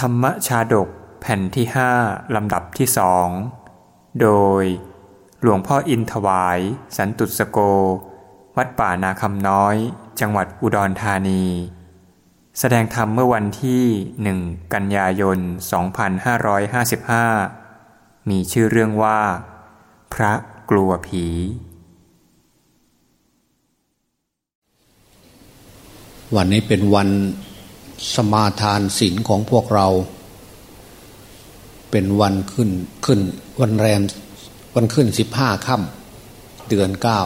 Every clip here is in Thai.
ธรรมชาดกแผ่นที่ห้าลำดับที่สอง โดย หลวงพ่ออินถวาย สันตุสโก วัดป่านาคำน้อย จังหวัดอุดรธานี แสดงธรรมเมื่อวันที่หนึ่งกันยายน 2555 มีชื่อเรื่องว่า พระกลัวผี วันนี้เป็นวัน สมาทานศีลของพวกเรา เป็นวันขึ้นขึ้นวันแรมวันขึ้นสิบห้าค่ำเดือนเก้า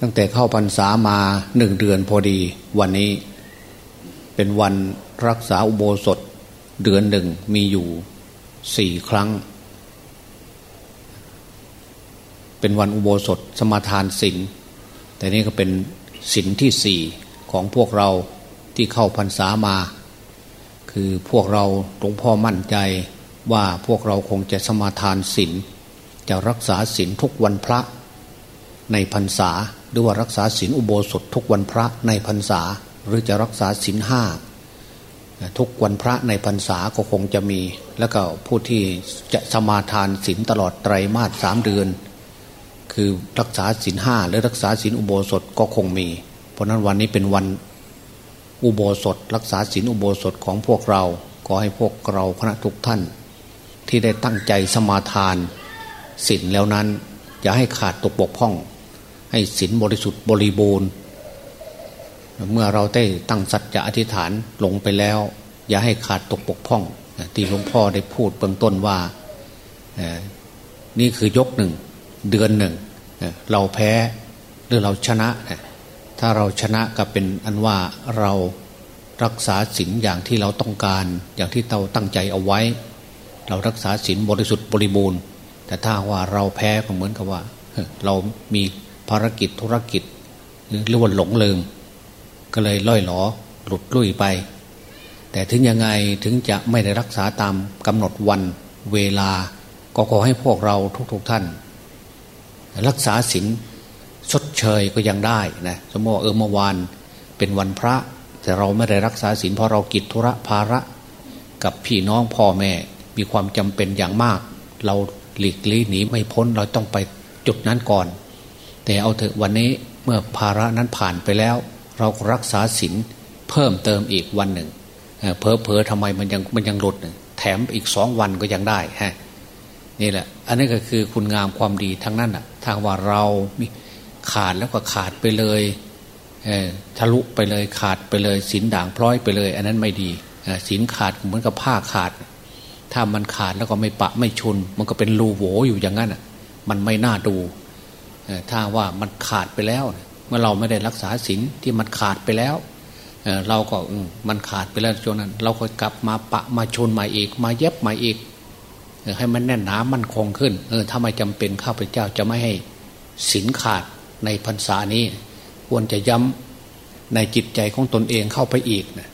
ตั้งแต่เข้าพรรษามาหนึ่งเดือนพอดีวันนี้ เป็นวันรักษาอุโบสถเดือนหนึ่งมีอยู่สี่ครั้ง เป็นวันอุโบสถสมาทานศีลแต่นี่ก็เป็นศีลที่สี่ ของพวกเราที่เข้าพรรษามา คือพวกเราหลวงพ่อมั่นใจว่าพวกเราคงจะสมาทานศีลจะรักษาศีลทุกวันพระ ในพรรษาหรือว่ารักษาศีลอุโบสถทุกวันพระในพรรษา หรือจะรักษาศีลห้าทุกวันพระในพรรษาก็คงจะมี แล้วก็ผู้ที่จะสมาทานศีลตลอดไตรมาสสามเดือน คือรักษาศีลห้าหรือรักษาศีลอุโบสถก็คงมี ราะนั้นวันนี้เป็นวันอุโบสถ รักษาศีลอุโบสถของพวกเรา ขอให้พวกเราคณะทุกท่าน ที่ได้ตั้งใจสมาทานศีลแล้วนั้น อย่าให้ขาดตกบกพร่อง ให้ศีลบริสุทธิ์บริบูรณ์ เมื่อเราได้ตั้งสัจจะอธิษฐานลงไปแล้ว อย่าให้ขาดตกบกพร่องที่หลวงพ่อได้พูดเบื้องต้นว่านี่คือยกหนึ่งเดือนหนึ่งเราแพ้หรือเราชนะ ถ้าเราชนะก็เป็นอันว่าเรารักษาศีลอย่างที่เราต้องการ อย่างที่เราตั้งใจเอาไว้ เรารักษาศีลบริสุทธิ์บริบูรณ์ แต่ถ้าว่าเราแพ้ก็เหมือนกับว่า เรามีภารกิจธุรกิจหรือว่าหลงลืมก็เลยล่อยหลอหลุดลุ่ยไป แต่ถึงยังไงถึงจะไม่ได้รักษาตามกำหนดวันเวลาก็ขอให้พวกเราทุกๆทท่าน รักษาศีล ชดเชยก็ยังได้นะสมมติเออเมื่อวานเป็นวันพระ แต่เราไม่ได้รักษาศีลเพราะเรากิจธุระภาระ กับพี่น้องพ่อแม่มีความจำเป็นอย่างมาก เราหลีกลี่หนีไม่พ้นเราต้องไปจุดนั้นก่อน แต่เอาเถอะวันนี้เมื่อภาระนั้นผ่านไปแล้ว เรารักษาศีลเพิ่มเติมอีกวันหนึ่งเพอเพอทำไมมันยังมันยังหลุดแถมอีกสองวันก็ยังได้ฮะนี่แหละ อันนี้ก็คือคุณงามความดีทั้งนั้นอะทางว่าเรามี ขาดแล้วก็ขาดไปเลยทะลุไปเลยขาดไปเลยสินด่างพร้อยไปเลย อันนั้นไม่ดีสินขาดเหมือนกับผ้าขาด ถ้ามันขาดแล้วก็ไม่ปะไม่ชน มันก็เป็นรูโหวอยู่อย่างนั้นมันไม่น่าดูถ้าว่ามันขาดไปแล้ว เมื่อเราไม่ได้รักษาสินที่มันขาดไปแล้วเราก็มันขาดไปแล้วช่วงนั้น เราก็กลับมาปะมาชนใหม่อีก มาเย็บใหม่อีกให้มันแน่นหนามันคงขึ้นเออถ้าไม่จำเป็นข้าพเจ้าจะไม่ให้สินขาด ในพรรษานี้ควรจะย้ำในจิตใจของตนเองเข้าไปอีกนะ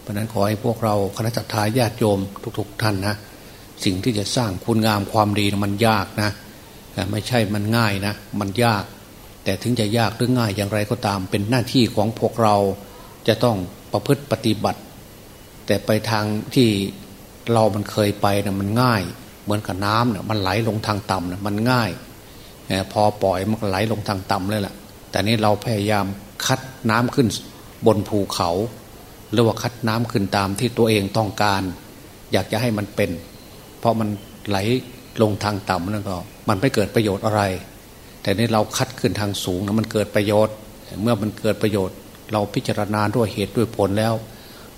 เพราะนั้นขอให้พวกเราคณะทาญาติโยมทุก ๆ ท่านนะสิ่งที่จะสร้างคุณงามความดีมันยากนะไม่ใช่มันง่ายนะ มันยาก แต่ถึงจะยากหรือง่ายอย่างไรก็ตาม เป็นหน้าที่ของพวกเราจะต้องประพฤติปฏิบัติ แต่ไปทางที่เรามันเคยไปนะมันง่าย เหมือนกับน้ำเนี่ยมันไหลลงทางต่ำนะมันง่าย พอปล่อยมันไหลลงทางต่ำเลยล่ะ แต่นี้เราพยายามคัดน้ำขึ้นบนภูเขา หรือว่าคัดน้ำขึ้นตามที่ตัวเองต้องการ อยากจะให้มันเป็น เพราะมันไหลลงทางต่ำนั่นก็ มันไม่เกิดประโยชน์อะไร แต่นี้เราคัดขึ้นทางสูงนะมันเกิดประโยชน์ เมื่อมันเกิดประโยชน์ เราพิจารณาด้วยเหตุด้วยผลแล้ว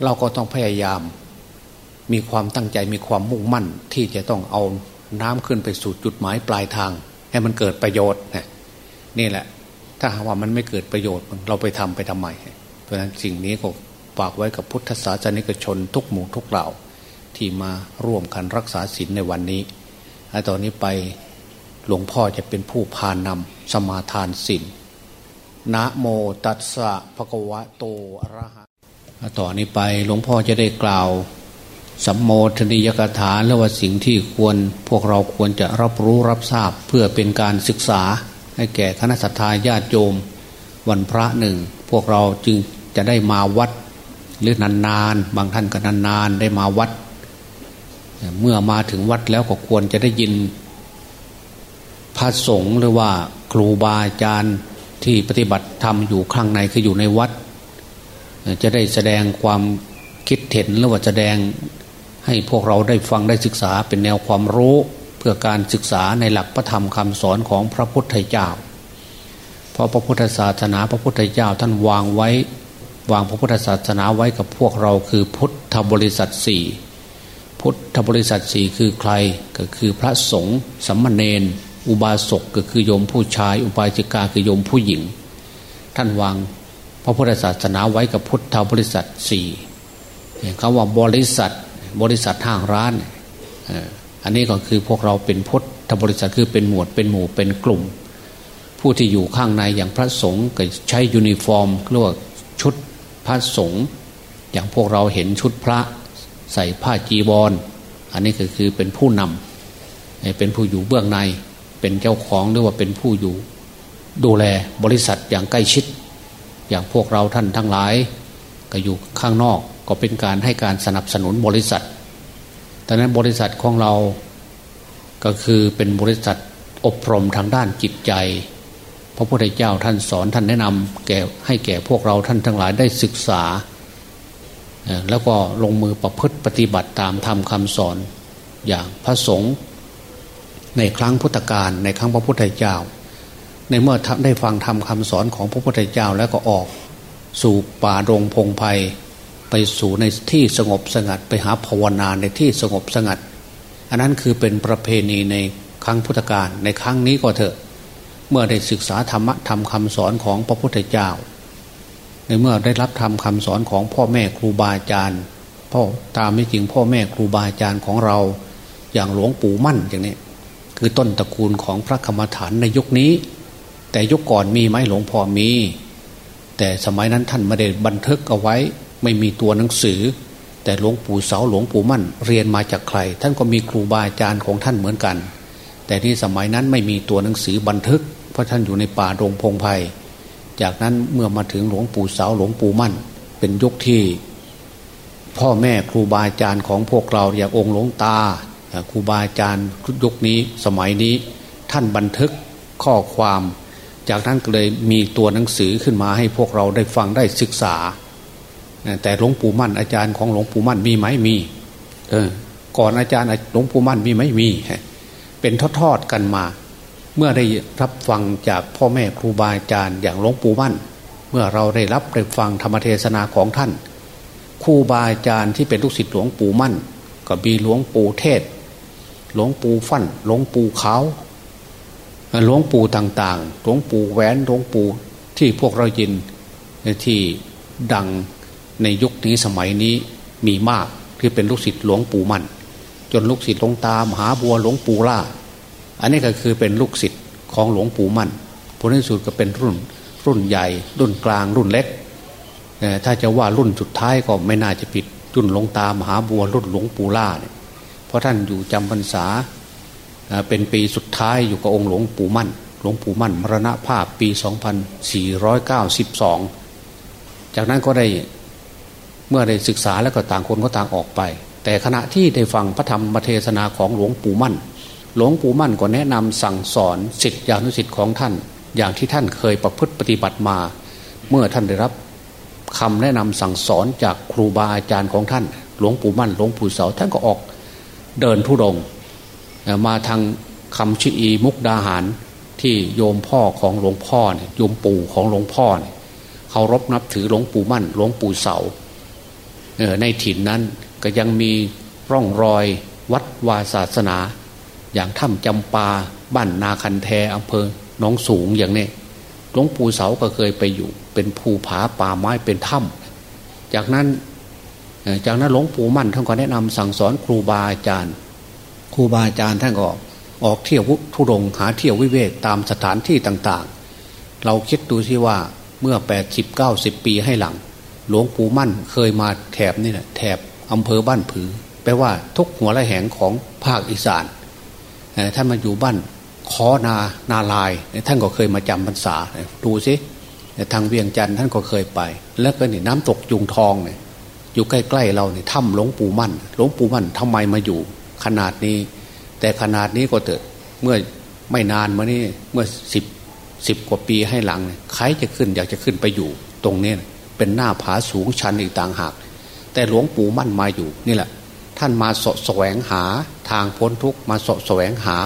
เราก็ต้องพยายาม มีความตั้งใจมีความมุ่งมั่นที่จะต้องเอาน้ำขึ้นไปสู่จุดหมายปลายทาง ให้มันเกิดประโยชน์นี่แหละ ถ้าหากว่ามันไม่เกิดประโยชน์เราไปทำไปทำไมเพราะฉะนั้นสิ่งนี้ก็ฝากไว้กับพุทธศาสนิกชนทุกหมู่ทุกเหล่าที่มาร่วมกันรักษาศีลในวันนี้ตอนนี้ไปหลวงพ่อจะเป็นผู้พานำสมาทานศีลนะโมตัสสะภะคะวะโตอะระหะต่อนนี้ไปหลวงพ่อจะได้กล่าว สัมโมทนิยกถาและว่าสิ่งที่ควรพวกเราควรจะรับรู้รับทราบเพื่อเป็นการศึกษา ให้แก่คณะสัตยาญาติโยม วันพระหนึ่ง พวกเราจึงจะได้มาวัด หรือนานๆบางท่านก็นานๆได้มาวัด เมื่อมาถึงวัดแล้วก็ควรจะได้ยินพระสงฆ์หรือว่าครูบาอาจารย์ที่ปฏิบัติธรรมอยู่ข้างในคืออยู่ในวัด จะได้แสดงความคิดเห็นหรือว่าแสดง ให้พวกเราได้ฟังได้ศึกษาเป็นแนวความรู้เพื่อการศึกษาในหลักพระธรรมคำสอนของพระพุทธเจ้า เพราะพระพุทธศาสนาพระพุทธเจ้าท่านวางไว้ วางพระพุทธศาสนาไว้กับพวกเราคือพุทธบริษัทสี่พุทธบริษัทสี่คือใครก็คือพระสงฆ์สัมมาเนนอุบาสกก็คือโยมผู้ชาย อุบาสิกาคือโยมผู้หญิง ท่านวางพระพุทธศาสนาไว้กับพุทธบริษัทสี่คำว่าบริษัท บริษัททางร้านอันนี้ก็คือพวกเราเป็นพุทธบริษัทคือเป็นหมวดเป็นหมู่เป็นกลุ่ม ผู้ที่อยู่ข้างในอย่างพระสงฆ์ก็ใช้ยูนิฟอร์มเรียกว่าชุดพระสงฆ์อย่างพวกเราเห็นชุดพระใส่ผ้าจีวรออันนี้ก็คือเป็นผู้นำเป็นผู้อยู่เบื้องในเป็นเจ้าของหรือว่าเป็นผู้อยู่ ดูแลบริษัทอย่างใกล้ชิด อย่างพวกเราท่านทั้งหลาย ก็อยู่ข้างนอก ก็เป็นการให้การสนับสนุนบริษัทดังนั้นบริษัทของเราก็คือเป็นบริษัทอบรมทางด้านจิตใจ พระพุทธเจ้าท่านสอนท่านแนะนำแก่ให้แก่พวกเราท่านทั้งหลายได้ศึกษา แล้วก็ลงมือประพฤติปฏิบัติตามธรรมคำสอนอย่างพระสงฆ์ในครั้งพุทธกาลในครั้งพระพุทธเจ้า ในเมื่อได้ฟังธรรมคาสอนของพระพุทธเจ้าแล้วก็ออก สู่ป่าดงพงไพ่ ไปสู่ในที่สงบสงัด ไปหาภาวนาในที่สงบสงัด อันนั้นคือเป็นประเพณีในครั้งพุทธกาลในครั้งนี้ก็เถอะ เมื่อได้ศึกษาธรรมะธรรมคาสอนของพระพุทธเจ้า ในเมื่อได้รับธรรมคาสอนของพ่อแม่ครูบาอาจารย์พ่อตามไม่จริงพ่อแม่ครูบาอาจารย์ของเรา อย่างหลวงปู่มั่นอย่างนี้คือต้นตระกูลของพระกรรมฐานในยุคนี้ แต่ยุคก่อนมีไหมหลวงพ่อมี แต่สมัยนั้นท่านไม่ได้บันทึกเอาไว้ ไม่มีตัวหนังสือ แต่หลวงปู่เสาหลวงปู่มั่น เรียนมาจากใคร ท่านก็มีครูบาอาจารย์ของท่านเหมือนกัน แต่ที่สมัยนั้นไม่มีตัวหนังสือบันทึก เพราะท่านอยู่ในป่าดงพงไพ่จากนั้นเมื่อมาถึงหลวงปู่เสาหลวงปู่มั่น เป็นยุคที่ พ่อแม่ครูบาอาจารย์ของพวกเราอย่างองค์หลวงตาครูบาอาจารย์ยุคนี้สมัยนี้ท่านบันทึกข้อความ จากนั้นก็เลยมีตัวหนังสือขึ้นมาให้พวกเราได้ฟังได้ศึกษา แต่หลวงปู่มั่นอาจารย์ของหลวงปู่มั่นมีไหมมี เออ ก่อนอาจารย์หลวงปู่มั่นมีไหมมี เป็นทอดๆกันมา เมื่อได้รับฟังจากพ่อแม่ครูบาอาจารย์อย่างหลวงปู่มั่น เมื่อเราได้รับได้ฟังธรรมเทศนาของท่านครูบาอาจารย์ที่เป็นลูกศิษย์หลวงปู่มั่น ก็มีหลวงปู่เทศ หลวงปู่ฟั่น หลวงปู่เขาหลวงปู่ต่างๆ หลวงปู่แหวน หลวงปู่ที่พวกเรายินที่ดัง ในยุคนี้สมัยนี้มีมากที่เป็นลูกศิษย์หลวงปู่มัน จนลูกศิษย์หลวงตามหาบัวหลวงปู่ล่า อันนี้ก็คือเป็นลูกศิษย์ของหลวงปู่มันผลที่สุดก็เป็นรุ่น รุ่นใหญ่ รุ่นกลางรุ่นเล็ก ถ้าจะว่ารุ่นสุดท้ายก็ไม่น่าจะผิดรุ่นหลวงตามหาบัวรุ่นหลวงปู่ล่าเนี่ยเพราะท่านอยู่จำพรรษาเป็นปีสุดท้ายอยู่กับองค์หลวงปู่มั่น หลวงปู่มั่นมรณภาพปี 2492 จากนั้นก็ได้ เมื่อได้ศึกษาแล้วก็ต่างคนก็ต่างออกไป แต่ขณะที่ได้ฟังพระธรรมเทศนาของหลวงปู่มั่น หลวงปู่มั่นก็แนะนำสั่งสอนสิทธิอนุสิทธิ์ของท่าน อย่างที่ท่านเคยประพฤติปฏิบัติมา เมื่อท่านได้รับคำแนะนำสั่งสอนจากครูบาอาจารย์ของท่าน หลวงปู่มั่น หลวงปู่เสาท่านก็ออกเดินทุดง มาทางคำชีอีมุกดาหารที่โยมพ่อของหลวงพ่อเนี่ยโยมปู่ของหลวงพ่อเนี่ยเขารบนับถือหลวงปู่มั่น หลวงปู่เสา ในถิ่นนั้นก็ยังมีร่องรอยวัดวาศาสนา อย่างถ้ำจำปาบ้านนาคันแทอำเภอหนองสูงอย่างนี้หลวงปู่เสาก็เคยไปอยู่ เป็นภูผาป่าไม้เป็นถ้ำจากนั้นจากนั้นหลวงปู่มั่นท่านก็แนะนำสั่งสอนครูบาอาจารย์ ครูบาอาจารย์ท่านก็ออกเที่ยวทุรงหาเที่ยววิเวกตามสถานที่ต่างๆ เราคิดดูสิว่าเมื่อแปดสิบเก้าสิบปีให้หลัง หลวงปู่มั่นเคยมาแถบนี่แหละแถบอำเภอบ้านผือแปลว่าทุกหัวละแหงของภาคอีสานท่านมาอยู่บ้านคอนานาลายท่านก็เคยมาจำพรรษาดูสิทางเวียงจันทร์ท่านก็เคยไป แล้วก็นี่น้ำตกจุงทองเนี่ยอยู่ใกล้ๆเราเนี่ยถ้ำหลวงปู่มั่นหลวงปู่มั่นทำไมมาอยู่ ขนาดนี้ แต่ขนาดนี้ก็เถอะเมื่อไม่นานมานี่เมื่อสิบสิบกว่าปีให้หลังใครจะขึ้น อยากจะขึ้นไปอยู่ตรงนี้ เป็นหน้าผาสูงชันอีกต่างหาก แต่หลวงปู่มั่นมาอยู่นี่แหละ ท่านมาสะแสวงหาทางพ้นทุกข์มาสะแสวงหา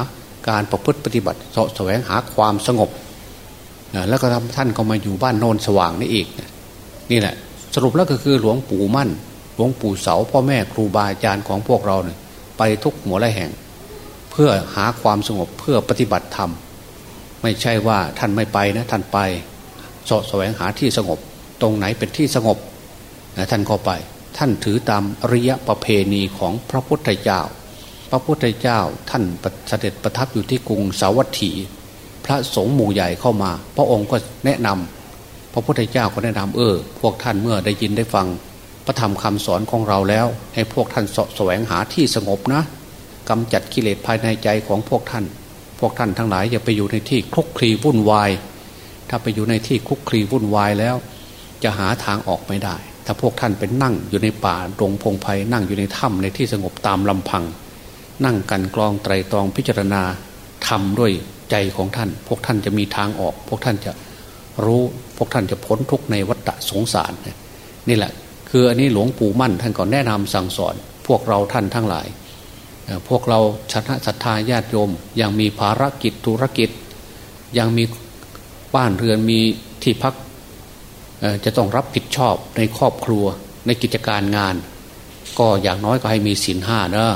การประพฤติปฏิบัติสะแสวงหาความสงบแล้วก็ทำท่านก็มาอยู่บ้านโนนสว่างนี่อีกนี่แหละ สรุปแล้วก็คือหลวงปู่มั่น หลวงปู่เสาพ่อแม่ครูบาอาจารย์ของพวกเราเนี่ยไปทุกหัวและแห่ง เพื่อหาความสงบเพื่อปฏิบัติธรรม ไม่ใช่ว่าท่านไม่ไปนะท่านไปสะแสวงหาที่สงบ ตรงไหนเป็นที่สงบท่านก็ไป ท่านถือตามอริยประเพณีของพระพุทธเจ้า พระพุทธเจ้าท่านเสด็จประทับอยู่ที่กรุงสาวัตถี พระสงฆ์หมู่ใหญ่เข้ามา พระองค์ก็แนะนำพระพุทธเจ้าก็แนะนำเออ พวกท่านเมื่อได้ยินได้ฟัง พระธรรมคำสอนของเราแล้ว ให้พวกท่านสแสวงหาที่สงบนะกำจัดกิเลสภายในใจของพวกท่าน พวกท่านทั้งหลายอย่าไปอยู่ในที่คลุกคลีวุ่นวายถ้าไปอยู่ในที่คลุกคลีวุ่นวายแล้ว จะหาทางออกไม่ได้ ถ้าพวกท่านเป็นนั่งอยู่ในป่าดงพงไพ่นั่งอยู่ในถ้ำในที่สงบตามลำพัง นั่งกันกรองไตรตรองพิจารณาทำด้วยใจของท่าน พวกท่านจะมีทางออก พวกท่านจะรู้พวกท่านจะพ้นทุกในวัฏสงสารนี่แหละ คืออันนี้หลวงปู่มั่นท่านก็แนะนำสั่งสอน พวกเราท่านทั้งหลาย พวกเราชนะศรัทธาญาติโยม ยังมีภารกิจธุรกิจ ยังมีบ้านเรือนมีที่พัก จะต้องรับผิดชอบในครอบครัวในกิจการงาน ก็อย่างน้อยก็ให้มีศีลห้านะ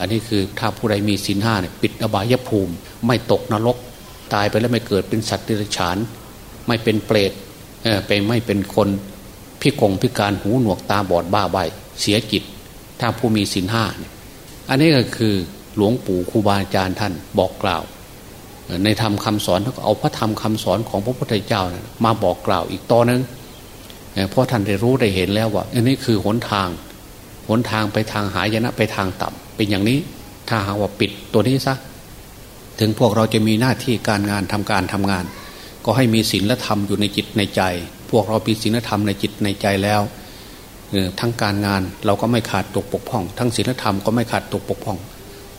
อันนี้คือถ้าผู้ใดมีศีลห้าเนี่ยปิดอบายภูมิ ไม่ตกนรก ตายไปแล้วไม่เกิดเป็นสัตว์ดิรัจฉาน ไม่เป็นเปรตไปไม่เป็นคนพิกงพิการหูหนวกตาบอดบ้าใบเสียจิต ถ้าผู้มีศีลห้าเนี่ยอันนี้ก็คือหลวงปู่ครูบาอาจารย์ท่านบอกกล่าว ในธรรมคาสอนเขาเอาพระธรรมคาสอนของพระพุทธเจ้านะมาบอกกล่าวอีกตอนนึงเพราะท่านได้รู้ได้เห็นแล้วว่าอันนี้คือหนทาง หนทางไปทางหายนะไปทางต่ำเป็นอย่างนี้ถ้าหาว่าปิดตัวนี้ซะถึงพวกเราจะมีหน้าที่การงานทำการทำงาน ก็ให้มีศีลและธรรมอยู่ในจิตในใจ พวกเรามีศีลธรรมในจิตในใจแล้วทั้งการงานเราก็ไม่ขาดตกปกพ่อง ทั้งศีลธรรมก็ไม่ขาดตกปกพ่อง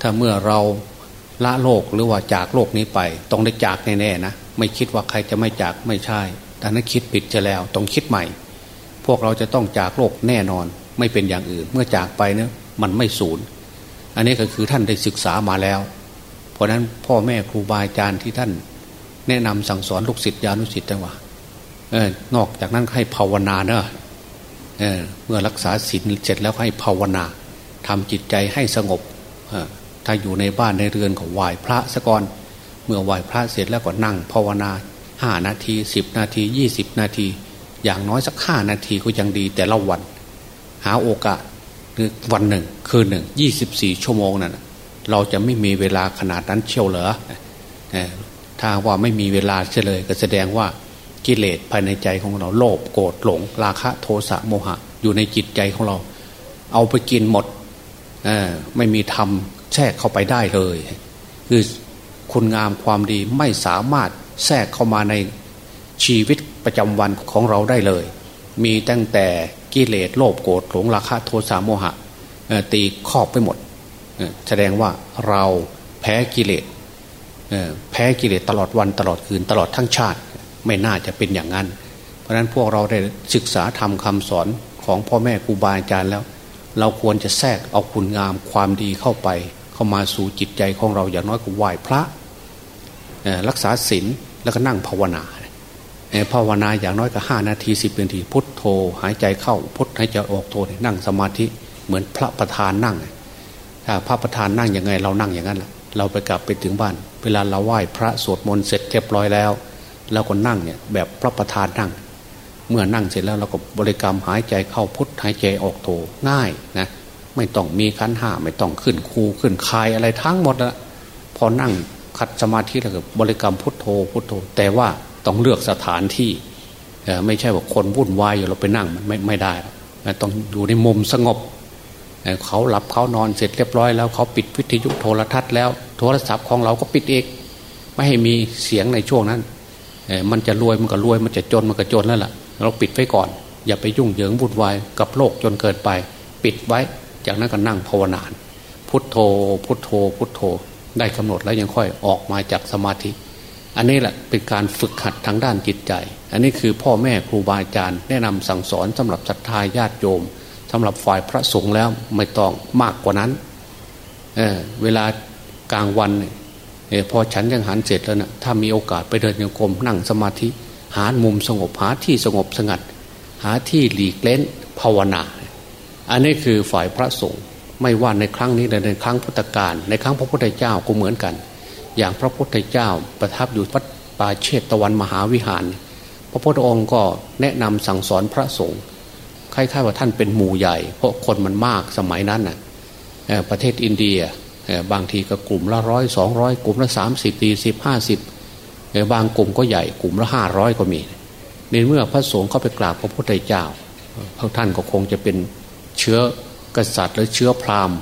ถ้าเมื่อเรา ละโลกหรือว่าจากโลกนี้ไป ต้องได้จากแน่ๆนะไม่คิดว่าใครจะไม่จากไม่ใช่แต่นั้นคิดผิดจะแล้วต้องคิดใหม่ พวกเราจะต้องจากโลกแน่นอน ไม่เป็นอย่างอื่น เมื่อจากไปเนี่ยมันไม่สูญอันนี้ก็คือท่านได้ศึกษามาแล้ว เพราะนั้นพ่อแม่ครูบาอาจารย์ที่ท่าน แนะนำสั่งสอนลูกศิษย์ญาณุศิษย์จังว่าเออนอกจากนั้นให้ภาวนาเนอะเออเมื่อรักษาศีลเสร็จแล้วให้ภาวนาทำจิตใจให้สงบ ถ้าอยู่ในบ้านในเรือนก็ไหว้พระสะก่อน เมื่อไหว้พระเสร็จแล้วก็นั่งภาวนาห้านาทีสิบนาทียี่สิบนาที อย่างน้อยสักห้านาทีก็ยังดีแต่ละวัน หาโอกาสคือวันหนึ่ง คืนหนึ่งยี่สิบสี่ชั่วโมงนั่นเราจะไม่มีเวลาขนาดนั้นเชียวเหรอถ้าว่าไม่มีเวลาเฉลยก็แสดงว่ากิเลสภายในใจของเราโลภโกรธหลง ราคะโทสะโมหะ อยู่ในจิตใจของเรา เอาไปกินหมดไม่มีธรรม แทรกเข้าไปได้เลย คือคุณงามความดีไม่สามารถแทรกเข้ามาในชีวิตประจำวันของเราได้เลย มีตั้งแต่กิเลสโลภโกรธหลงราคะโทสะโมหะตีครอบไปหมด แสดงว่าเราแพ้กิเลสแพ้กิเลสตลอดวันตลอดคืนตลอดทั้งชาติไม่น่าจะเป็นอย่างนั้น เพราะฉะนั้นพวกเราได้ศึกษาทำคำสอนของพ่อแม่ครูบาอาจารย์แล้ว เราควรจะแทรกเอาคุณงามความดีเข้าไป เข้ามาสู่จิตใจของเราอย่างน้อยก็ไหว้พระรักษาศีลแล้วก็นั่งภาวนาภาวนาอย่างน้อยก็ห้านาทีสิบนาทีพุทโธหายใจเข้าพุทหายใจออกโธนั่งสมาธิเหมือนพระประธานนั่งถ้าพระประธานนั่งยังไงเรานั่งอย่างนั้นแหละเราไปกลับไปถึงบ้าน เวลาเราไหว้พระสวดมนต์เสร็จเรียบร้อยแล้วเราก็นั่งเนี่ยแบบพระประธานนั่ง เมื่อนั่งเสร็จแล้วเราก็บริกรรมหายใจเข้าพุทหายใจออกโธง่ายนะ ไม่ต้องมีขันห้าไม่ต้องขึ้นคูขึ้นคายอะไรทั้งหมดละพอนั่งขัดสมาธิแล้วก็บริกรรมพุทโธพุทโธ แต่ว่าต้องเลือกสถานที่ไม่ใช่ว่าคนวุ่นวายอยู่เราไปนั่งมันไม่ไม่ได้ต้องอยู่ในมุมสงบเขาหลับเขานอนเสร็จเรียบร้อยแล้วเขาปิดวิทยุโทรทัศน์แล้ว โทรศัพท์ของเราก็ปิดเองไม่ให้มีเสียงในช่วงนั้นมันจะรวยมันก็รวยมันจะจนมันก็จนแล้วล่ะ เราปิดไว้ก่อน อย่าไปยุ่งเหยิงวุ่นวายกับโลกจนเกินไป ปิดไว้ จากนั้นก็นั่งภาวนาพุทโธ พุทโธ พุทโธ ได้กำหนดแล้วยังค่อยออกมาจากสมาธิ อันนี้แหละเป็นการฝึกหัดทางด้านจิตใจ อันนี้คือพ่อแม่ครูบาอาจารย์ แนะนำสั่งสอนสำหรับศรัทธาญาติโยมสำหรับฝ่ายพระสงฆ์แล้วไม่ต้องมากกว่านั้นเเวลากลางวันเนี่ยพอฉันยังหันเสร็จแล้วนะถ้ามีโอกาสไปเดินโยกรมนั่งสมาธิ หามุมสงบหาที่สงบสงัด หาที่หลีกเล้นภาวนา อันนี้คือฝ่ายพระสงฆ์ไม่ว่าในครั้งนี้ในครั้งพุทธกาลในครั้งพระพุทธเจ้าก็เหมือนกัน อย่างพระพุทธเจ้าประทับอยู่วัดป่าเชตตะวันมหาวิหาร พระพุทธองค์ก็แนะนำสั่งสอนพระสงฆ์คล้ายๆว่าท่านเป็นหมู่ใหญ่ เพราะคนมันมากสมัยนั้นน่ะประเทศอินเดียบางทีก็กลุ่มละร้อยสองร้อยกลุ่มละสามสิบสี่สิบห้าสิบบางกลุ่มก็ใหญ่กลุ่มละห้าร้อยก็มี ในเมื่อพระสงฆ์เข้าไปกราบพระพุทธเจ้าพระท่านก็คงจะเป็น เชื้อกษัตริย์หรือเชื้อพราหมณ์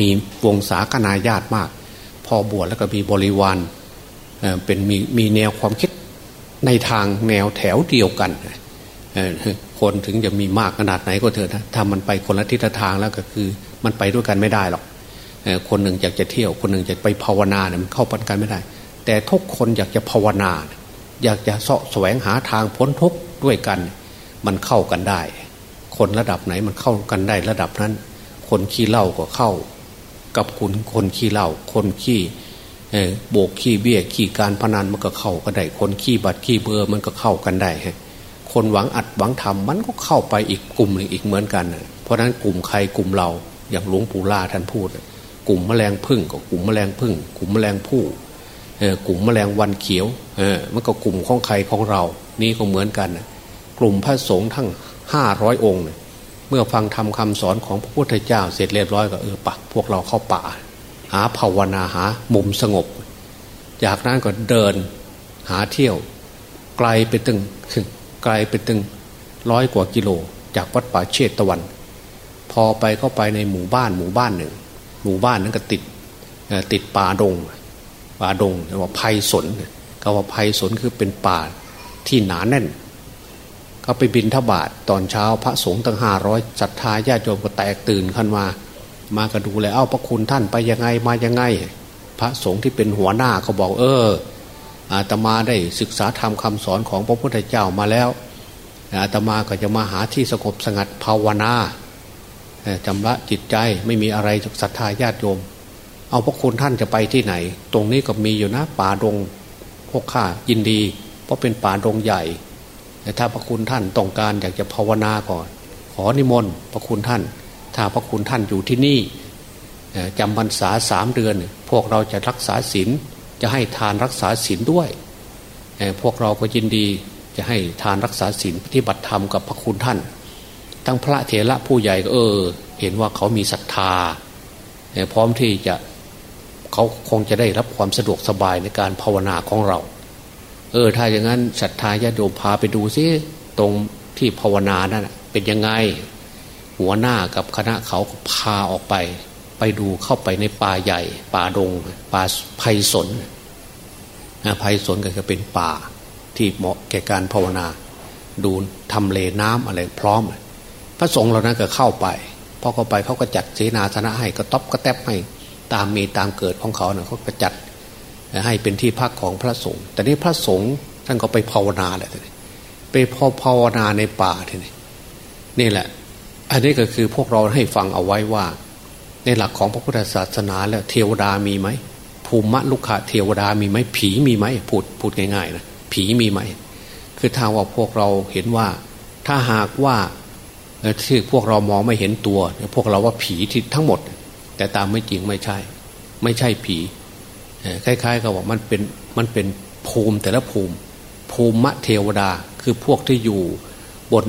มีวงศาคณาญาติมาก พอบวชแล้วก็มีบริวารเป็นมีมีแนวความคิดในทางแนวแถวเดียวกัน คนถึงจะมีมากขนาดไหนก็เถอะนะถ้ามันไปคนละทิศทางแล้วก็คือ มันไปด้วยกันไม่ได้หรอกคนหนึ่งอยากจะเที่ยว คนหนึ่งอยากไปภาวนาเนี่ยมันเข้าปันกันไม่ได้ แต่ทุกคนอยากจะภาวนา อยากจะเสาะแสวงหาทางพ้นทุกข์ด้วยกัน มันเข้ากันได้ คนระดับไหนมันเข้ากันได้ระดับนั้น คนขี้เหล้าก็เข้า กับคุณคนขี้เหล้าคนขี้โบกขี้เบี้ยขี้การพนันมันก็เข้ากันได้ คนขี้บัตรขี้เบอร์มันก็เข้ากันได้ฮะคนหวังอัดหวังทำมันก็เข้าไปอีกกลุ่มหนึ่งอีกเหมือนกัน เพราะฉะนั้นกลุ่มใครกลุ่มเราอย่างหลวงปู่ล่าท่านพูด กลุ่มแมลงพึ่งกับกลุ่มแมลงพึ่ง กลุ่มแมลงผู้กลุ่มแมลงวันเขียวมันก็กลุ่มของใครของเรา นี่ก็เหมือนกัน กลุ่มพระสงฆ์ทั้ง ห้าร้อยองค์ เมื่อฟังทำคำสอนของพระพุทธเจ้าเสร็จเรียบร้อยก็เออปักพวกเราเข้าป่า หาภาวนาหามุมสงบ จากนั้นก็เดินหาเที่ยว ไกลไปตึงไกลไปตึงร้อยกว่ากิโล จากวัดป่าเชตตะวัน พอไปเข้าไปในหมู่บ้านหมู่บ้านหนึ่ง หมู่บ้านนั้นก็ติดติดป่าดงป่าดงเรียกว่าไผ่สนก็ว่าไผ่สนคือเป็นป่าที่หนาแน่น เขาไปบินทบาทตอนเช้าพระสงฆ์ตั้งห้าร้อยศรัทธาญาติโยมก็แตกตื่นขึ้นมา มากระดูแลเอ้าพระคุณท่านไปยังไงมายังไง พระสงฆ์ที่เป็นหัวหน้าเขาบอกเอออาตมาได้ศึกษาธรรมคาสอนของพระพุทธเจ้ามาแล้วอาตมาก็จะมาหาที่สงบสงัดภาวนาจำละจิตใจไม่มีอะไรศรัทธาญาติโยม เอาพระคุณท่านจะไปที่ไหน ตรงนี้ก็มีอยู่นะป่าดงพวกข้ายินดี เพราะเป็นป่าดงใหญ่ แต่ถ้าพระคุณท่านต้องการอยากจะภาวนาก่อน ขอนิมนต์พระคุณท่าน ถ้าพระคุณท่านอยู่ที่นี่จำพรรษาสามเดือน พวกเราจะรักษาศีลจะให้ทานรักษาศีลด้วย พวกเราก็ยินดีจะให้ทานรักษาศีลปฏิบัติธรรมกับพระคุณท่าน ทั้งพระเถระผู้ใหญ่ก็เออ เห็นว่าเขามีศรัทธาพร้อมที่จะเขาคงจะได้รับความสะดวกสบายในการภาวนาของเรา เออ ถ้าอย่างนั้นศรัทธาญาติโยมพาไปดูซิตรงที่ภาวนานั่นเป็นยังไง หัวหน้ากับคณะเขาพาออกไป ไปดูเข้าไปในป่าใหญ่ ป่าดง ป่าไผ่สนไผ่สนก็จะเป็นป่าที่เหมาะแก่การภาวนา ดูทำเลน้ำอะไรพร้อม พระสงฆ์เหล่านั้นก็เข้าไปพอเข้าไปเขาก็จัดเสนาสนะให้ก็ต๊อบก็แทบให้ตามมีตามเกิดของเขาเนี่ยเขาก็จัด ให้เป็นที่พักของพระสงฆ์แต่นี้พระสงฆ์ท่านก็ไปภาวนาแหละไปพอภาวนาในป่าทีนี้นี่แหละ อันนี้ก็คือพวกเราให้ฟังเอาไว้ว่า ในหลักของพระพุทธศาสนาแล้วเทวดามีไหมภูมิลุกขะเทวดามีไหมผีมีไหมพูดพูดง่ายๆนะผีมีไหมคือทาว่าพวกเราเห็นว่า ถ้าหากว่าที่พวกเรามองไม่เห็นตัว พวกเราว่าผีที่ทั้งหมด แต่ตามไม่จริงไม่ใช่ ไม่ใช่ผี คล้ายๆกับว่ามันเป็นมันเป็นภูมิแต่ละภูมิ ภูมิมะเทวดาคือพวกที่อยู่บน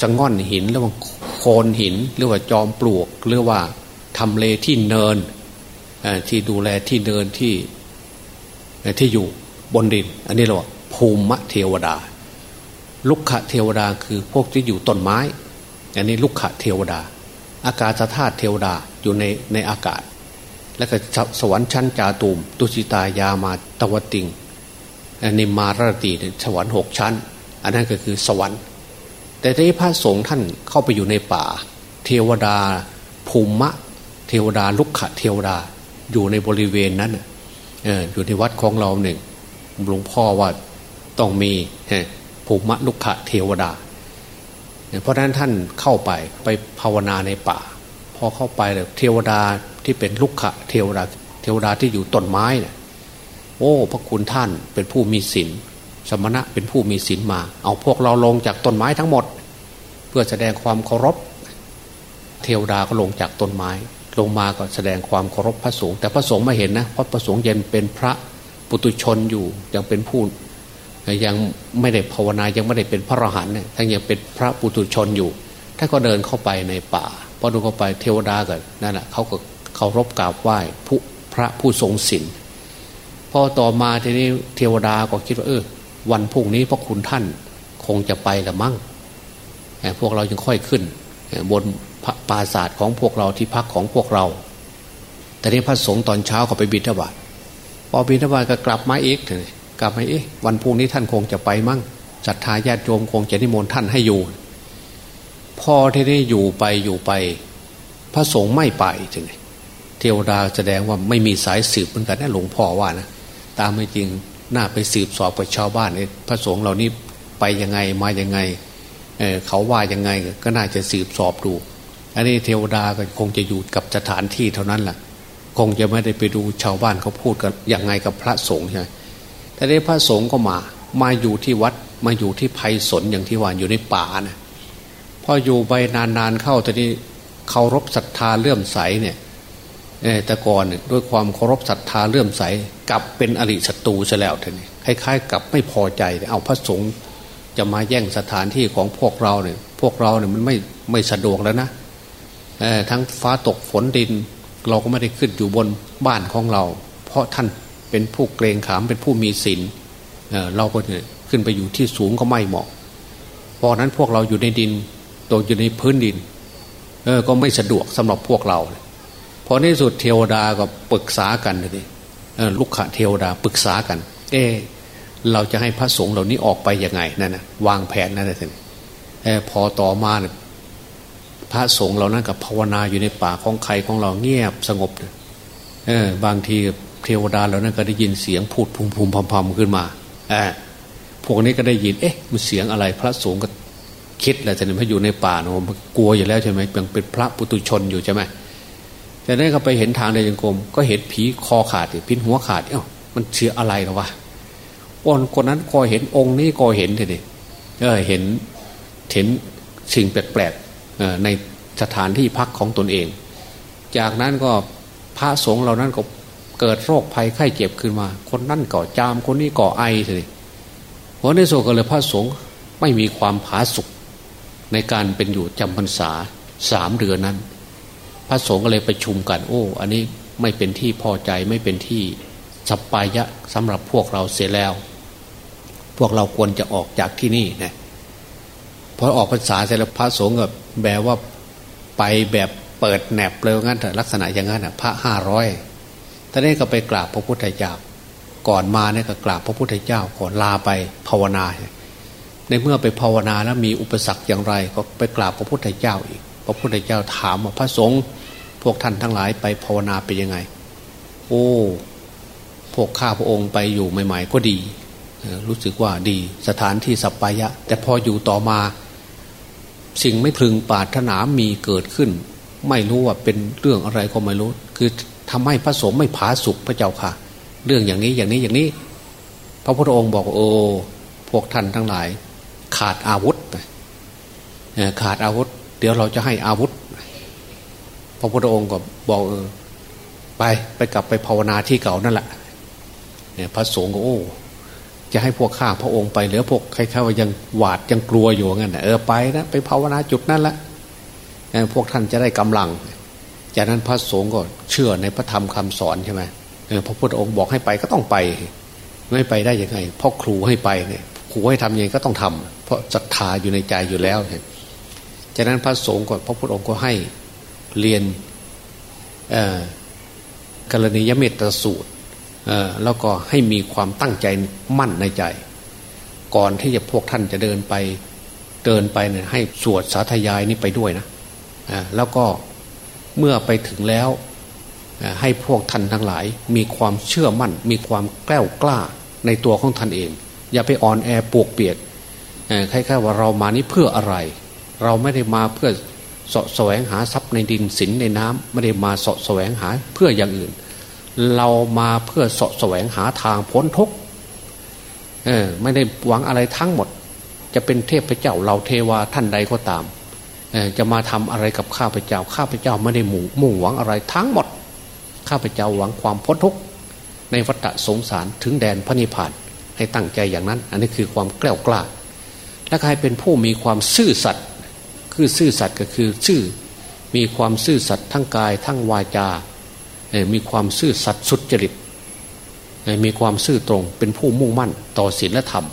สังง่อนหินหรือว่าโคนหินหรือว่าจอมปลวกหรือว่าทำเลที่เนินที่ดูแลที่เนินที่ที่อยู่บนดิน อันนี้เราว่าภูมิมะเทวดา ลุกขะเทวดาคือพวกที่อยู่ต้นไม้ อันนี้ลุกขะเทวดา อากาศธาตุเทวดาอยู่ในในอากาศ แล้วก็สวรรค์ชั้นจาตุมตุสิตายามาตวติงนิมารตีสวรรค์หกชั้น อันนั้นก็คือสวรรค์ แต่ที่พระสงฆ์ท่านเข้าไปอยู่ในป่า เทวดาภูมิะ เทวดาลุกขะเทวดาอยู่ในบริเวณนั้นอยู่ในวัดของเราหนึ่งหลวงพ่อว่าต้องมีภูมิมะลุกขะเทวดา เพราะนั้นท่านเข้าไปไปภาวนาในป่า พอเข้าไปเลยเทวดา ที่เป็นลุกขะเทวดาเทวดาที่อยู่ต้นไม้เนี่ยโอ้พระคุณท่านเป็นผู้มีศีลสมณะเป็นผู้มีศีลมา เอาพวกเราลงจากต้นไม้ทั้งหมด เพื่อแสดงความเคารพ เทวดาก็ลงจากต้นไม้ ลงมาก็แสดงความเคารพพระสงฆ์แต่พระสงฆ์ไม่เห็นนะเพราะพระสงฆ์เยังเป็นพระปุตุชนอยู่ยังเป็นผู้ยังไม่ได้ภาวนายังไม่ได้เป็นพระอรหันต์เนี่ยท่านยังเป็นพระปุตุชนอยู่ท่านก็เดินเข้าไปในป่าพอเดินเข้าไปเทวดาก็นั่นแหละเขาก็ เคารพกราบไหว้ผู้พระผู้ทรงศีลพอต่อมาทีนี้เทวดาก็คิดว่าเออ วันพุ่งนี้พระคุณท่านคงจะไปละมั่งพวกเรายังค่อยขึ้น บนปราศาสตร์ของพวกเราที่พักของพวกเรา แต่นี้พระสงฆ์ตอนเช้าก็ไปบิณฑบาตพอบิณฑบาตก็กลับมาอีกกลับมาเอ๊ะวันพุ่งนี้ท่านคงจะไปมั่งศรัทธาญาติโยมคงจะนิมนต์ท่านให้อยู่ พอที่นี้อยู่ไปอยู่ไป พระสงฆ์ไม่ไปถึง เทวดาแสดงว่าไม่มีสายสืบเหมือนกันนะหลวงพ่อว่านะตามไม่จริงน่าไปสืบสอบกับชาวบ้านพระสงฆ์เหล่านี้ไปยังไงมายังไงเเขาว่ายังไงก็น่าจะสืบสอบดูอันนี้เทวดาก็คงจะอยู่กับสถานที่เท่านั้นแหละคงจะไม่ได้ไปดูชาวบ้านเขาพูดกันยังไงกับพระสงฆ์ใช่ไหมแต่ได้พระสงฆ์ก็มา มาอยู่ที่วัดมาอยู่ที่ไผ่สนอย่างที่ว่าอยู่ในป่านะพออยู่ไปนานๆเข้าแต่นี้เคารพศรัทธาเลื่อมใสเนี่ย แต่ก่อนด้วยความเคารพศรัทธาเลื่อมใสกลับเป็นอริศัตรูซะแล้วท่านี้คล้ายๆกับไม่พอใจเอาพระสงฆ์จะมาแย่งสถานที่ของพวกเราเนี่ยพวกเราเนี่ยมันไม่ไม่สะดวกแล้วนะทั้งฟ้าตกฝนดิน เราก็ไม่ได้ขึ้นอยู่บนบ้านของเรา เพราะท่านเป็นผู้เกรงขามเป็นผู้มีศีลเเราก็ขึ้นไปอยู่ที่สูงก็ไม่เหมาะ เพราะนั้นพวกเราอยู่ในดินตกอยู่ในพื้นดินเออก็ไม่สะดวกสำหรับพวกเราพ อในสุดเทวดาก็ปรึกษากันเลยลูกขะเทวดาปรึกษากัน เออเราจะให้พระสงฆ์เหล่านี้ออกไปยังไงนั่นนะวางแผนนั่นเลยเออพอต่อมาเนี่ยพระสงฆ์เหล่านั้นกับภาวนาอยู่ในป่าของใครของเราเงียบสงบเออบางทีเทวดาเหล่านั้นก็ได้ยินเสียงพูดพุมพุมพำพำขึ้นมาเออพวกนี้ก็ได้ยิน เอ๊ะ มันเสียงอะไร พระสงฆ์ก็คิดแหละจะเนี่ยพระอยู่ในป่าเนาะกลัวอยู่แล้วใช่ไหมยังเป็นพระปุตุชนอยู่ใช่ไหม แต่นั้นเขาไปเห็นทางในยังกรมก็เห็นผีคอขาดพินหัวขาดเอ้ามันเชื่ออะไรหรอวะคนคนนั้นก็เห็นองค์นี้ก็เห็นเลยเออเห็นเห็นสิ่งแปลกๆในสถานที่พักของตนเอง จากนั้นก็พระสงฆ์เหล่านั้นก็เกิดโรคภัยไข้เจ็บขึ้นมา คนนั่นก่อจามคนนี้ก่อไอเลยเพราะในโซก็เลยพระสงฆ์ไม่มีความผาสุกในการเป็นอยู่จำพรรษาสามเดือนนั้น พระสงฆ์ก็เลยประชุมกันโอ้ อันนี้ไม่เป็นที่พอใจไม่เป็นที่สัปปายะสำหรับพวกเราเสียแล้ว พวกเราควรจะออกจากที่นี่นะพอออกภาษาเสร็จแล้วพระสงฆ์ก็แบบว่าไปแบบเปิดแหนบเลยงั้นลักษณะอย่างนั้นพระห้าร้อยตอนนี้ก็ไปกราบพระพุทธเจ้า ก่อนมาเนี่ยก็กราบพระพุทธเจ้าก่อนลาไปภาวนา ในเมื่อไปภาวนาแล้วมีอุปสรรคอย่างไร ก็ไปกราบพระพุทธเจ้าอีก พระพุทธเจ้าถามว่าพระสงฆ์ พวกท่านทั้งหลายไปภาวนาไปยังไง โอ้พวกข้าพระองค์ไปอยู่ใหม่ ๆ ก็ดี รู้สึกว่าดีสถานที่สัปปายะ แต่พออยู่ต่อมา สิ่งไม่พึงปาถนามีเกิดขึ้น ไม่รู้ว่าเป็นเรื่องอะไรก็ไม่รู้ คือทำให้พระสงฆ์ไม่ผาสุกพระเจ้าค่ะ เรื่องอย่างนี้อย่างนี้อย่างนี้ พระพุทธองค์บอกโอ้พวกท่านทั้งหลาย ขาดอาวุธขาดอาวุธ เดี๋ยวเราจะให้อาวุธ พระพุทธองค์ก็บอกเออไปไปกลับไปภาวนาที่เก่านั่นแหละเนี่ยพระสงฆ์ก็โอ้จะให้พวกข้าพระองค์ไปเหลือพวกใครๆว่ายังหวาดยังกลัวอยู่งั้นเออไปนะไปภาวนาจุดนั่นละพวกท่านจะได้กำลัง จากนั้นพระสงฆ์ก็เชื่อในพระธรรมคำสอนใช่ไหมพระพุทธองค์บอกให้ไปก็ต้องไป ไม่ไปได้ยังไงพ่อครูให้ไปเนี่ยครูให้ทำยังไงก็ต้องทำเพราะศรัทธาอยู่ในใจอยู่แล้วจากนั้นพระสงฆ์ก็พระพุทธองค์ก็ให้ เรียนกรณียเมตสูตรแล้วก็ให้มีความตั้งใจมั่นในใจ ก่อนที่จะพวกท่านจะเดินไปเดินไปเนี่ยให้สวดสาธยายนี้ไปด้วยนะแล้วก็เมื่อไปถึงแล้วให้พวกท่านทั้งหลาย มีความเชื่อมั่น มีความแกล้วกล้าในตัวของท่านเอง อย่าไปอ่อนแอปวกเปียกคล้ายๆว่าเรามานี้เพื่ออะไร เราไม่ได้มาเพื่อ สะแสวงหาทรัพย์ในดินสินในน้ำไม่ได้มาสะแสวงหาเพื่ออย่างอื่น เรามาเพื่อสะแสวงหาทางพ้นทุกข์ไม่ได้หวังอะไรทั้งหมด จะเป็นเทพเจ้าเราเทวาท่านใดก็ตามจะมาทำอะไรกับข้าพเจ้า ข้าพเจ้าไม่ได้มุ่งมุ่งหวังอะไรทั้งหมด ข้าพเจ้าหวังความพ้นทุกข์ในวัฏสงสารถึงแดนพระนิพพานให้ตั้งใจอย่างนั้น อันนี้คือความแกล้วกล้า และใครเป็นผู้มีความซื่อสัตย์ คือซื่อสัตย์ก็คือซื่อมีความซื่อสัตย์ทั้งกายทั้งวาจา มีความซื่อสัตย์สุจริต มีความซื่อตรงเป็นผู้มุ่งมั่นต่อศีลธรรม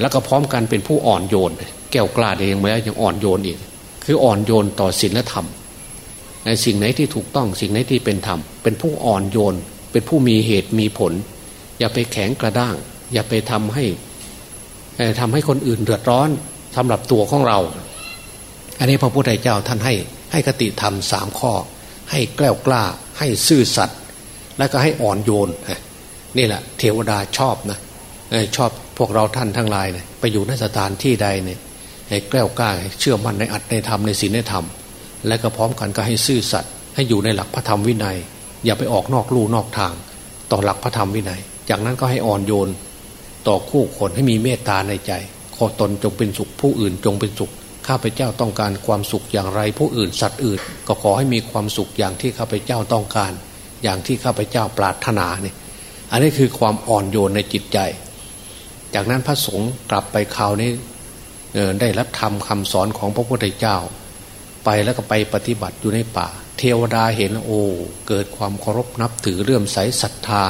แล้วก็พร้อมกันเป็นผู้อ่อนโยน แก้วกล้าเองไม่ได้ยังอ่อนโยนอีก คืออ่อนโยนต่อศีลธรรม ในสิ่งไหนที่ถูกต้องสิ่งไหนที่เป็นธรรม เป็นผู้อ่อนโยน เป็นผู้มีเหตุมีผล อย่าไปแข็งกระด้าง อย่าไปทำให้ทำให้คนอื่นเดือดร้อนสำหรับตัวของเรา อันนี้พระพุทธเจ้าท่านให้ให้คติธรรมสามข้อ ให้แกล้วกล้า ให้ซื่อสัตย์แล้วก็ให้อ่อนโยนนี่แหละเทวดาชอบนะชอบพวกเราท่านทั้งหลายเนี่ยไปอยู่ในสถานที่ใดเนี่ยให้แกล้วกล้าเชื่อมั่นในอัตในธรรมในศีลในธรรม และก็พร้อมกันก็ให้ซื่อสัตย์ให้อยู่ในหลักพระธรรมวินัย อย่าไปออกนอกลู่นอกทาง ต่อหลักพระธรรมวินัย จากนั้นก็ให้อ่อนโยน ต่อคู่คนให้มีเมตตาในใจขอตนจงเป็นสุขผู้อื่นจงเป็นสุข ข้าพเจ้าต้องการความสุขอย่างไร ผู้อื่นสัตว์อื่น ก็ขอให้มีความสุขอย่างที่ข้าพเจ้าต้องการ อย่างที่ข้าพเจ้าปรารถนาเนี่ยอันนี้คือความอ่อนโยนในจิตใจ จากนั้นพระสงฆ์กลับไปคราวนี้ได้รับธรรมคาสอนของพระพุทธเจ้า ไปแล้วก็ไปปฏิบัติอยู่ในป่า เทวดาเห็นโอ้เกิดความเคารพนับถือเลื่อมใสศรัทธา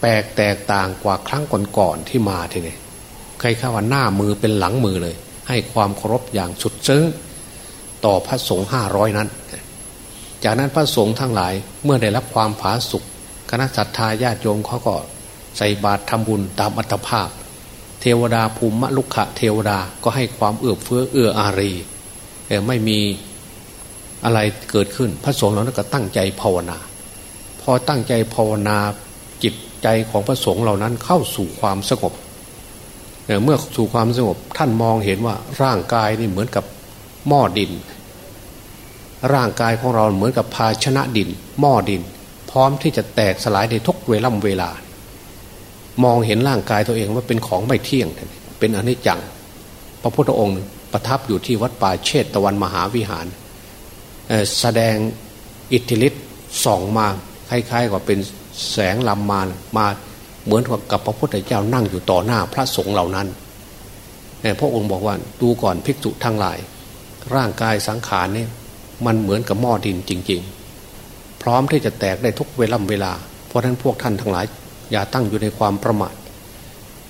แปลกแตกต่างกว่าครั้งก่อนๆที่มาทีนี้ใครข้าว่าหน้ามือเป็นหลังมือเลย ให้ความเคารพอย่างสุดซึ้งต่อพระสงฆ์ห้าร้อยนั้น จากนั้นพระสงฆ์ทั้งหลายเมื่อได้รับความผาสุกคณะศรัทธาญาติโยมเขาก็ใส่บาตรทำบุญตามอัตภาพ เทวดาภูมิลุกขะเทวดาก็ให้ความเอื้อเฟื้อเอื้ออารีแต่ไม่มีอะไรเกิดขึ้น พระสงฆ์เหล่านั้นก็ตั้งใจภาวนา พอตั้งใจภาวนาจิตใจของพระสงฆ์เหล่านั้นเข้าสู่ความสงบ เมื่อสู่ความสงบท่านมองเห็นว่าร่างกายนี่เหมือนกับหม้อดิน ร่างกายของเราเหมือนกับภาชนะดิน หม้อดิน พร้อมที่จะแตกสลายในทุกเวล่ำเวลา มองเห็นร่างกายตัวเองว่าเป็นของไม่เที่ยง เป็นอนิจจัง พระพุทธองค์ประทับอยู่ที่วัดป่าเชตตะวันมหาวิหาร แสดงอิทธิฤทธิ์ส่องมาคล้ายๆกับเป็นแสงลำมามา เหมือนกับพระพุทธเจ้านั่งอยู่ต่อหน้าพระสงฆ์เหล่านั้นพระองค์บอกว่าดูก่อนภิกษุทั้งหลาย ร่างกายสังขารนี่มันเหมือนกับหม้อดินจริง ๆ พร้อมที่จะแตกได้ทุกเวลาเวลา เพราะฉะนั้นพวกท่านทั้งหลาย อย่าตั้งอยู่ในความประมาท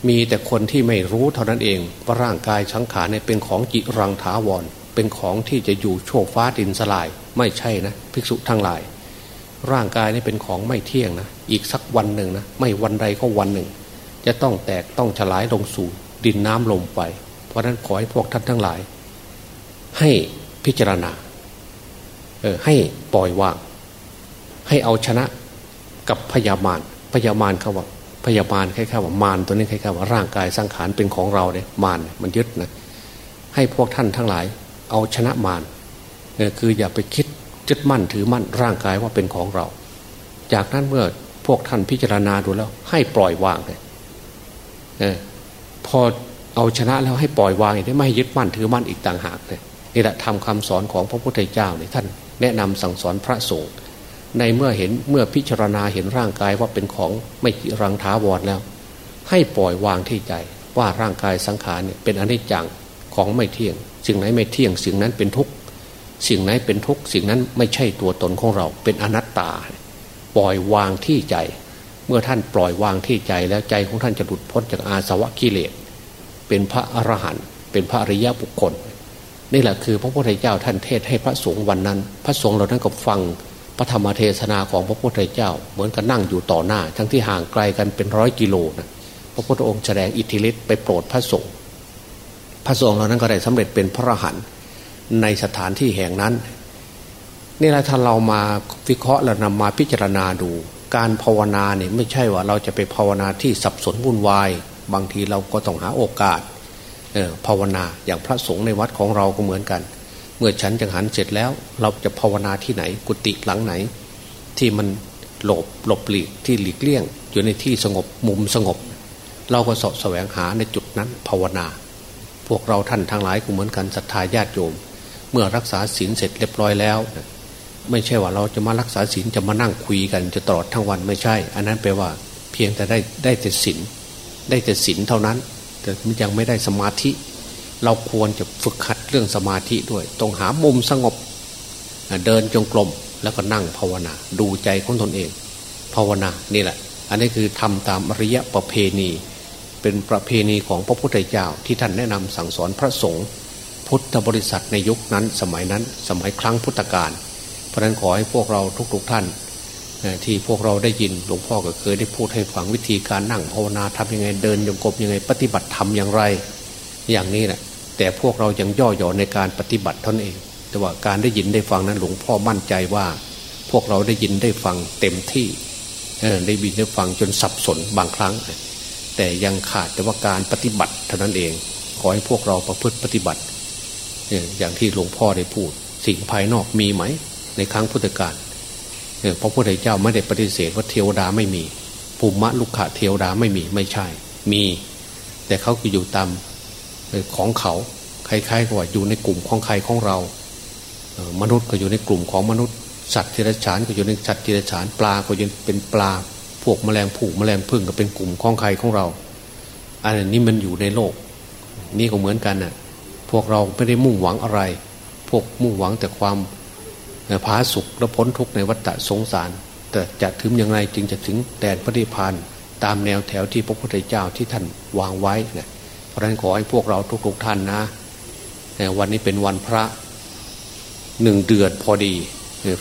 มีแต่คนที่ไม่รู้เท่านั้นเองว่าร่างกายสังขารเนี่ยเป็นของจิรังถาวร เป็นของที่จะอยู่โชคฟ้าดินสลาย ไม่ใช่นะ ภิกษุทั้งหลาย ร่างกายนี่เป็นของไม่เที่ยงนะอีกสักวันหนึ่งนะไม่วันใดก็วันหนึ่ง จะต้องแตกต้องฉลายลงสู่ดินน้ำลมไป เพราะนั้นขอให้พวกท่านทั้งหลาย ให้พิจารณาเออให้ปล่อยวาง ให้เอาชนะกับพยามารพยามารเขาว่าพยาบาลคล้ายๆว่ามารตัวนี้คล้ายๆว่าร่างกายสังขารเป็นของเราเนี่ยมารมันยึดนะให้พวกท่านทั้งหลาย เอาชนะมารเนี่ยคืออย่าไปคิด ยึดมั่นถือมั่นร่างกายว่าเป็นของเรา จากนั้นเมื่อพวกท่านพิจารณาดูแล้ว ให้ปล่อยวางเลยเออพอเอาชนะแล้วให้ปล่อยวางได้ไม่ยึดมั่นถือมั่นอีกต่างหากเลยนี่แหละทำคำสอนของพระพุทธเจ้าเนี่ยท่านแนะนำสั่งสอนพระสงฆ์ในเมื่อเห็นเมื่อพิจารณาเห็นร่างกายว่าเป็นของไม่รังท้าวรแล้ว ให้ปล่อยวางที่ใจ ว่าร่างกายสังขารเนี่ยเป็นอนิจจังของไม่เที่ยง สิ่งไหนไม่เที่ยงสิ่งนั้นเป็นทุกข์ สิ่งไหนเป็นทุกข์สิ่งนั้นไม่ใช่ตัวตนของเรา เป็นอนัตตา ปล่อยวางที่ใจ เมื่อท่านปล่อยวางที่ใจแล้วใจของท่านจะหลุดพ้นจากอาสวะกิเลส เป็นพระอรหันต์เป็นพระอริยบุคคล นี่แหละคือพระพุทธเจ้าท่านเทศให้พระสงฆ์วันนั้น พระสงฆ์เราท่านก็ฟังพระธรรมเทศนาของพระพุทธเจ้า เหมือนกับนั่งอยู่ต่อหน้า ทั้งที่ห่างไกลกันเป็นร้อยกิโลนะพระพุทธองค์แสดงอิทธิฤทธิ์ไปโปรดพระสงฆ์พระสงฆ์เหล่านั้นก็ได้สำเร็จเป็นพระอรหันต์ ในสถานที่แห่งนั้นนี่แหละถ้าเรามาวิเคราะห์และนำมาพิจารณาดู การภาวนาเนี่ยไม่ใช่ว่าเราจะไปภาวนาที่สับสนวุ่นวาย บางทีเราก็ต้องหาโอกาสภาวนาอย่างพระสงฆ์ในวัดของเราก็เหมือนกัน เมื่อฉันจังหันเสร็จแล้ว เราจะภาวนาที่ไหน กุฏิหลังไหน ที่มันหลบหลบหลีกที่หลีกเลี่ยง อยู่ในที่สงบมุมสงบ เราก็สาะแสวงหาในจุดนั้นภาวนา พวกเราท่านทั้งหลายก็เหมือนกันศรัทธาญาติโยม เมื่อรักษาศีลเสร็จเรียบร้อยแล้ว ไม่ใช่ว่าเราจะมารักษาศีลจะมานั่งคุยกันจะตลอดทั้งวันไม่ใช่ อันนั้นแปลว่าเพียงแต่ได้ได้แต่ศีลได้แต่ศีลเท่านั้น แต่ยังไม่ได้สมาธิ เราควรจะฝึกขัดเรื่องสมาธิด้วยต้องหามุมสงบ เดินจงกรมแล้วก็นั่งภาวนา ดูใจของตนเอง ภาวนานี่แหละ อันนี้คือทำตามอริยประเพณี เป็นประเพณีของพระพุทธเจ้าที่ท่านแนะนำสั่งสอนพระสงฆ์ พุทธบริษัทในยุคนั้นสมัยนั้นสมัยครั้งพุทธกาลเพราะนั้นขอให้พวกเราทุกๆทท่าน ที่พวกเราได้ยินหลวงพ่อก็เคยได้พูดให้ฟังวิธีการนั่งภาวนาทำยังไงเดินยงกบยังไงปฏิบัติทำอย่างไร อย่างนี้แหละแต่พวกเรายังย่อหย่อนในการปฏิบัติตนเอง แต่ว่าการได้ยินได้ฟังนั้นหลวงพ่อมั่นใจว่า พวกเราได้ยินได้ฟังเต็มที่ได้ยินได้ฟังจนสับสนบางครั้ง แต่ยังขาดแต่ว่าการปฏิบัติเท่านั้นเอง ขอให้พวกเราประพฤติปฏิบัติ อย่างที่หลวงพ่อได้พูด สิ่งภายนอกมีไหม ในครั้งพุทธกาลเพราะพระพุทธเจ้าไม่ได้ปฏิเสธว่าเทวดาไม่มีภูมิลุกขะเทวดาไม่มีไม่ใช่ มี แต่เขาคือยู่ตามของเขาคล้ายๆกับว่าอยู่ในกลุ่มของใครของเรา มนุษย์ก็อยู่ในกลุ่มของมนุษย์สัตว์ทิรฉานก็อยู่ในสัตว์ทิรฉานปลาก็ยังเป็นปลา พวกแมลงผูกแมลงพึ่งก็เป็นกลุ่มของใครของเรา อันนี้มันอยู่ในโลก นี่ก็เหมือนกันน่ะ วกเราไม่ได้มุ่งหวังอะไร พวกมุ่งหวังแต่ความผาสุกและพ้นทุกข์ในวัฏสงสาร แต่จะถึงอย่างไรจึงจะถึงแดนพระนิพพานตามแนวแถวที่พระพุทธเจ้าที่ท่านวางไว้นะเพราะฉะนั้นขอให้พวกเราทุกๆท่านนะวันนี้เป็นวันพระหนึ่งเดือนพอดี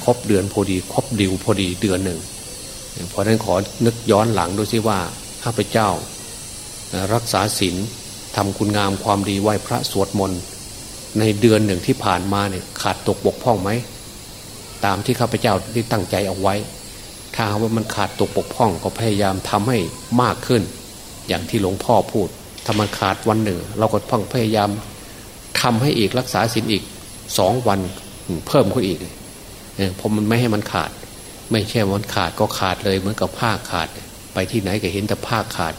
ครบเดือนพอดีครบดิวพอดีเดือนหนึ่งเพราะนั้นขอนึกย้อนหลังดูซิว่าข้าพเจ้ารักษาศีล ทำคุณงามความดีไหว้พระสวดมนต์ในเดือนหนึ่งที่ผ่านมาเนี่ยขาดตกบกพร่องไหมตามที่ข้าพเจ้าได้ตั้งใจเอาไว้ ถ้าว่ามันขาดตกบกพร่องก็พยายามทำให้มากขึ้น อย่างที่หลวงพ่อพูดถ้ามันขาดวันหนึ่ง เราก็ต้องพยายามทำให้อีกรักษาศีลอีกสองวันเพิ่มขึ้นอีกเพราะมันไม่ให้มันขาด ไม่ใช่มันขาดก็ขาดเลยเหมือนกับผ้าขาด ไปที่ไหนก็เห็นแต่ผ้าขาด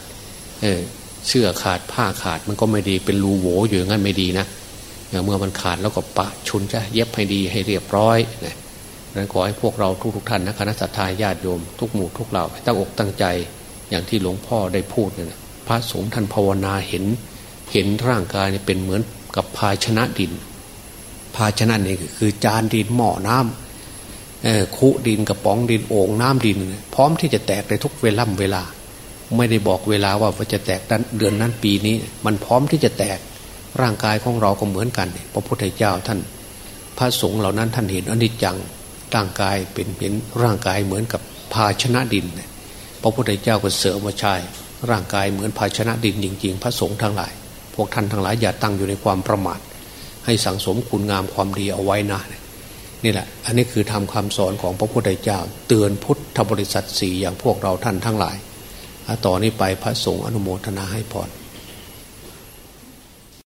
เออ เสื้อขาดผ้าขาดมันก็ไม่ดีเป็นรูโหวอยู่งั้นไม่ดีนะเมื่อมันขาดแล้วก็ปะชุนจะเย็บให้ดีให้เรียบร้อยนะนั้นขอให้พวกเราทุกทุกท่านนะคณะสัตยาญาติโยมทุกหมู่ทุกเหล่าตั้งอกตั้งใจอย่างที่หลวงพ่อได้พูดเนี่ยพระสงฆ์ท่านภาวนาเห็น เห็นร่างกายเนี่ยเป็นเหมือนกับภาชนะดิน ภาชนะนี่คือจานดินหม้อน้ำคุดินกระป๋องดินโอ่งน้ำดิน พร้อมที่จะแตกในทุกเวล่ำเวลา ไม่ได้บอกเวลาว่าจะแตกเดือนนั้นปีนี้ มันพร้อมที่จะแตกร่างกายของเราก็เหมือนกันพระพุทธเจ้าท่าน พระสงฆ์เหล่านั้นท่านเห็นอนิจจังร่างกายเป็นเห็นร่างกายเหมือนกับภาชนะดิน พระพุทธเจ้าก็เสริมว่าใช่ร่างกายเหมือนภาชนะดินจริง ๆ พระสงฆ์ทั้งหลาย พวกท่านทั้งหลายอย่าตั้งอยู่ในความประมาทให้สังสมคุณงามความดีเอาไว้นะนี่แหละ อันนี้คือทำคำสอนของพระพุทธเจ้า เตือนพุทธบริษัทสี่อย่างพวกเราท่านทั้งหลาย ต่อนนี้ไปพระสงฆ์อนุโมทนาให้พร